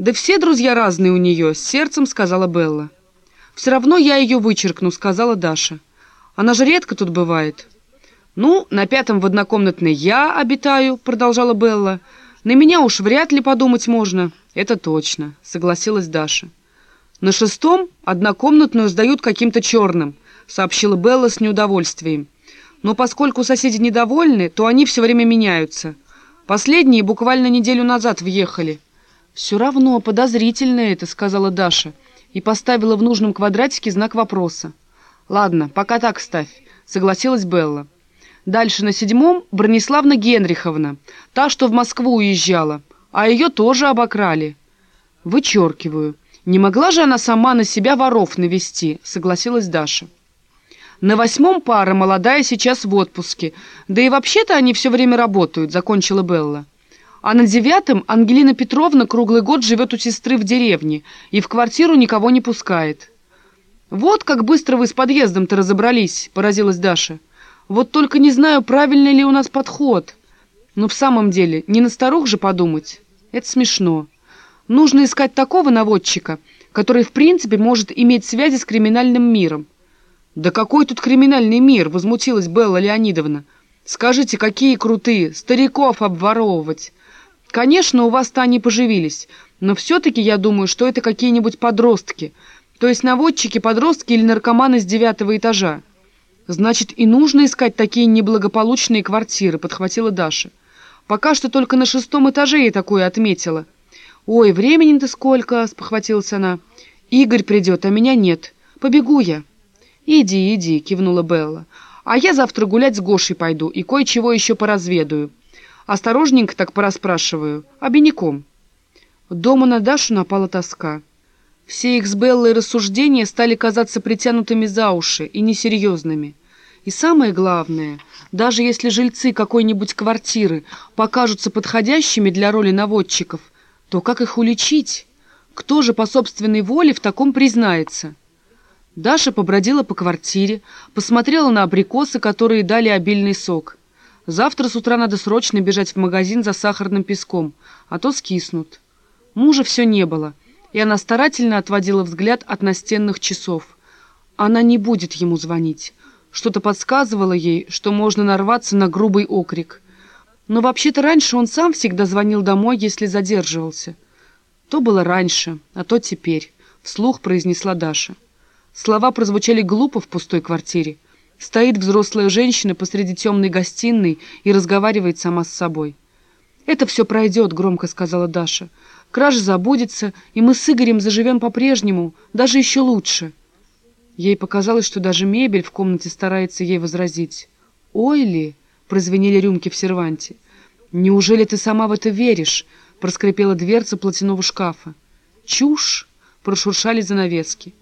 «Да все друзья разные у нее», — с сердцем сказала Белла. «Все равно я ее вычеркну», — сказала Даша. «Она же редко тут бывает». «Ну, на пятом в однокомнатной я обитаю», — продолжала Белла. «На меня уж вряд ли подумать можно». «Это точно», — согласилась Даша. «На шестом однокомнатную сдают каким-то черным», — сообщила Белла с неудовольствием. «Но поскольку соседи недовольны, то они все время меняются. Последние буквально неделю назад въехали». «Все равно подозрительно это», — сказала Даша, и поставила в нужном квадратике знак вопроса. «Ладно, пока так ставь», — согласилась Белла. Дальше на седьмом Брониславна Генриховна, та, что в Москву уезжала, а ее тоже обокрали. Вычеркиваю. Не могла же она сама на себя воров навести, согласилась Даша. На восьмом пара молодая сейчас в отпуске, да и вообще-то они все время работают, закончила Белла. А на девятом Ангелина Петровна круглый год живет у сестры в деревне и в квартиру никого не пускает. «Вот как быстро вы с подъездом-то разобрались», — поразилась Даша. Вот только не знаю, правильный ли у нас подход. Но в самом деле, не на старух же подумать. Это смешно. Нужно искать такого наводчика, который в принципе может иметь связи с криминальным миром. «Да какой тут криминальный мир?» — возмутилась Белла Леонидовна. «Скажите, какие крутые! Стариков обворовывать!» «Конечно, у вас-то они поживились, но все-таки я думаю, что это какие-нибудь подростки, то есть наводчики-подростки или наркоманы с девятого этажа». «Значит, и нужно искать такие неблагополучные квартиры», — подхватила Даша. «Пока что только на шестом этаже я такое отметила». «Ой, времени-то сколько!» — спохватилась она. «Игорь придет, а меня нет. Побегу я». «Иди, иди», — кивнула Белла. «А я завтра гулять с Гошей пойду и кое-чего еще поразведаю. Осторожненько так порасспрашиваю. Обиняком». Дома на Дашу напала тоска. Все их с Беллой рассуждения стали казаться притянутыми за уши и несерьезными. И самое главное, даже если жильцы какой-нибудь квартиры покажутся подходящими для роли наводчиков, то как их уличить? Кто же по собственной воле в таком признается? Даша побродила по квартире, посмотрела на абрикосы, которые дали обильный сок. Завтра с утра надо срочно бежать в магазин за сахарным песком, а то скиснут. Мужа все не было, и она старательно отводила взгляд от настенных часов. Она не будет ему звонить. Что-то подсказывало ей, что можно нарваться на грубый окрик. Но вообще-то раньше он сам всегда звонил домой, если задерживался. То было раньше, а то теперь, — вслух произнесла Даша. Слова прозвучали глупо в пустой квартире. Стоит взрослая женщина посреди темной гостиной и разговаривает сама с собой. «Это все пройдет», — громко сказала Даша. «Кража забудется, и мы с Игорем заживем по-прежнему, даже еще лучше». Ей показалось, что даже мебель в комнате старается ей возразить. «Ой ли!» — прозвенели рюмки в серванте. «Неужели ты сама в это веришь?» — проскрипела дверца платяного шкафа. «Чушь!» — прошуршали занавески.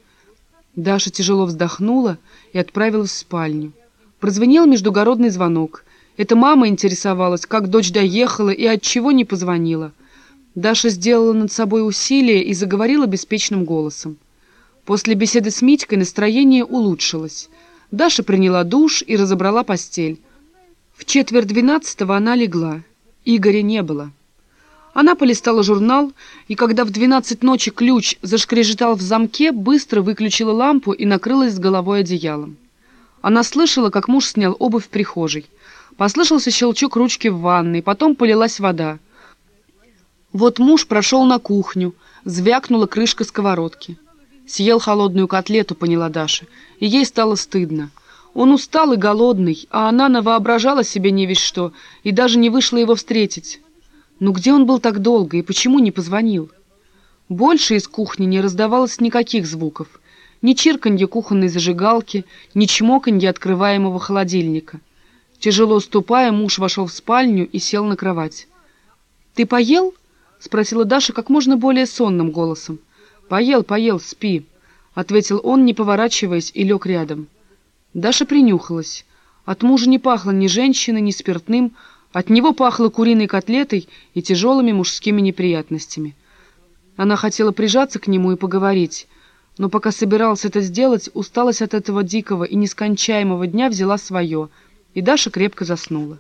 Даша тяжело вздохнула и отправилась в спальню. Прозвенел междугородный звонок. Эта мама интересовалась, как дочь доехала и от чего не позвонила. Даша сделала над собой усилие и заговорила беспечным голосом. После беседы с Митькой настроение улучшилось. Даша приняла душ и разобрала постель. В четверть двенадцатого она легла. Игоря не было. Она полистала журнал, и когда в двенадцать ночи ключ зашкрежетал в замке, быстро выключила лампу и накрылась с головой одеялом. Она слышала, как муж снял обувь в прихожей. Послышался щелчок ручки в ванной, потом полилась вода. Вот муж прошел на кухню, звякнула крышка сковородки. Съел холодную котлету, поняла Даша, и ей стало стыдно. Он устал и голодный, а она навоображала себе не весь что и даже не вышла его встретить. Но где он был так долго и почему не позвонил? Больше из кухни не раздавалось никаких звуков. Ни чирканье кухонной зажигалки, ни чмоканье открываемого холодильника. Тяжело ступая, муж вошел в спальню и сел на кровать. «Ты поел?» — спросила Даша как можно более сонным голосом. «Поел, поел, спи», — ответил он, не поворачиваясь, и лег рядом. Даша принюхалась. От мужа не пахло ни женщиной, ни спиртным, от него пахло куриной котлетой и тяжелыми мужскими неприятностями. Она хотела прижаться к нему и поговорить, но пока собиралась это сделать, усталость от этого дикого и нескончаемого дня взяла свое, и Даша крепко заснула.